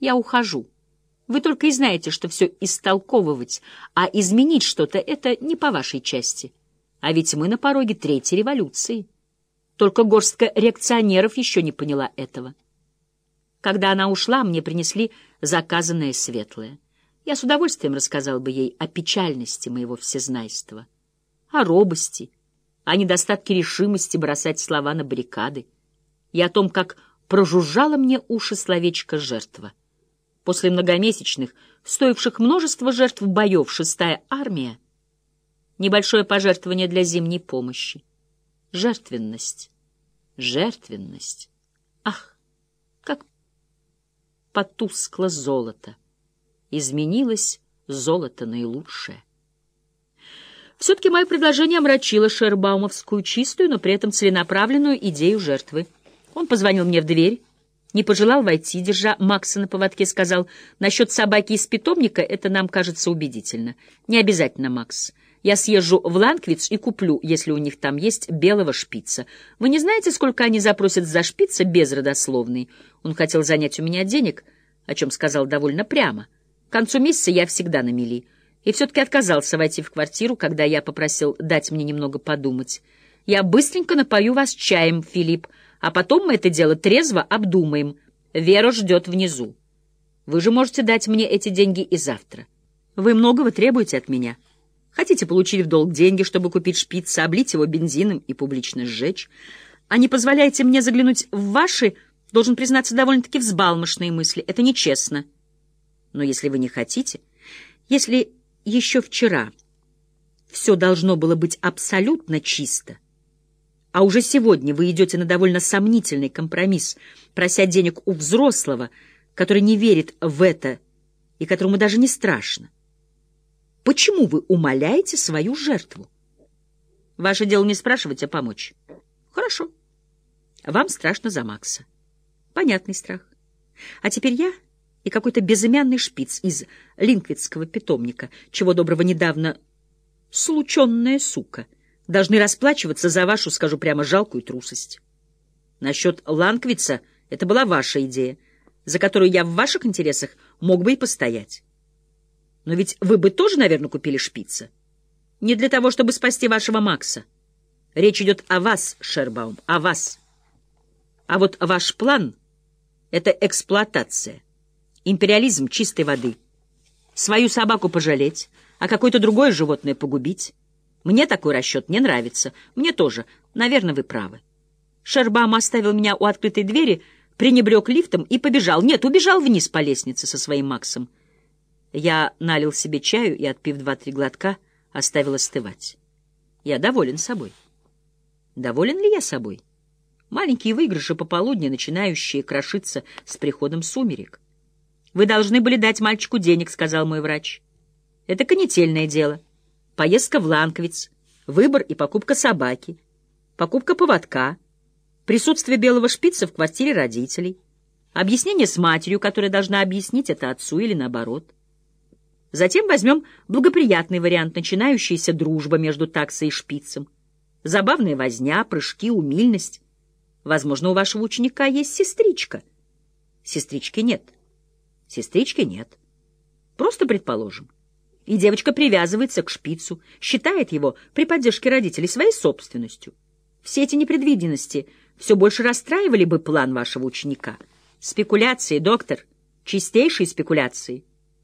Я ухожу. Вы только и знаете, что все истолковывать, а изменить что-то — это не по вашей части. А ведь мы на пороге третьей революции. Только горстка реакционеров еще не поняла этого. Когда она ушла, мне принесли заказанное светлое. Я с удовольствием рассказал бы ей о печальности моего всезнайства, о робости, о недостатке решимости бросать слова на баррикады и о том, как прожужжало мне уши словечко «жертва». После многомесячных, стоивших множество жертв боев, шестая армия — небольшое пожертвование для зимней помощи. Жертвенность, жертвенность. Ах, как потускло золото! Изменилось золото наилучшее. Все-таки мое предложение омрачило Шербаумовскую чистую, но при этом целенаправленную идею жертвы. Он позвонил мне в дверь, не пожелал войти, держа Макса на поводке, сказал, «Насчет собаки из питомника это нам кажется убедительно. Не обязательно, Макс. Я съезжу в Ланквиц и куплю, если у них там есть белого шпица. Вы не знаете, сколько они запросят за шпица безродословный? Он хотел занять у меня денег, о чем сказал довольно прямо. К концу месяца я всегда на мели» и все-таки отказался войти в квартиру, когда я попросил дать мне немного подумать. «Я быстренько напою вас чаем, Филипп, а потом мы это дело трезво обдумаем. Вера ждет внизу. Вы же можете дать мне эти деньги и завтра. Вы многого требуете от меня. Хотите получить в долг деньги, чтобы купить шпиц, облить его бензином и публично сжечь, а не позволяете мне заглянуть в ваши, должен признаться, довольно-таки взбалмошные мысли. Это нечестно. Но если вы не хотите, если еще вчера все должно было быть абсолютно чисто, а уже сегодня вы идете на довольно сомнительный компромисс, прося денег у взрослого, который не верит в это и которому даже не страшно. Почему вы умоляете свою жертву? Ваше дело не спрашивать, а помочь. Хорошо. Вам страшно за Макса. Понятный страх. А теперь я и какой-то безымянный шпиц из линквитского питомника, чего доброго недавно слученная сука, должны расплачиваться за вашу, скажу прямо, жалкую трусость. Насчет Ланквица это была ваша идея, за которую я в ваших интересах мог бы и постоять. Но ведь вы бы тоже, наверное, купили шпица. Не для того, чтобы спасти вашего Макса. Речь идет о вас, Шербаум, о вас. А вот ваш план — это эксплуатация. Империализм чистой воды. Свою собаку пожалеть, а какое-то другое животное погубить. Мне такой расчет не нравится. Мне тоже. Наверное, вы правы. Шербам оставил меня у открытой двери, пренебрег лифтом и побежал. Нет, убежал вниз по лестнице со своим Максом. Я налил себе чаю и, отпив два-три глотка, оставил остывать. Я доволен собой. Доволен ли я собой? Маленькие выигрыши пополудни, начинающие крошиться с приходом сумерек. «Вы должны были дать мальчику денег», — сказал мой врач. «Это конетельное дело. Поездка в Ланковиц, выбор и покупка собаки, покупка поводка, присутствие белого шпица в квартире родителей, объяснение с матерью, которая должна объяснить это отцу или наоборот. Затем возьмем благоприятный вариант, начинающаяся дружба между таксой и шпицем, забавная возня, прыжки, умильность. Возможно, у вашего ученика есть сестричка. Сестрички нет. Сестрички нет. Просто предположим. И девочка привязывается к шпицу, считает его при поддержке родителей своей собственностью. Все эти непредвиденности все больше расстраивали бы план вашего ученика. Спекуляции, доктор, чистейшие спекуляции —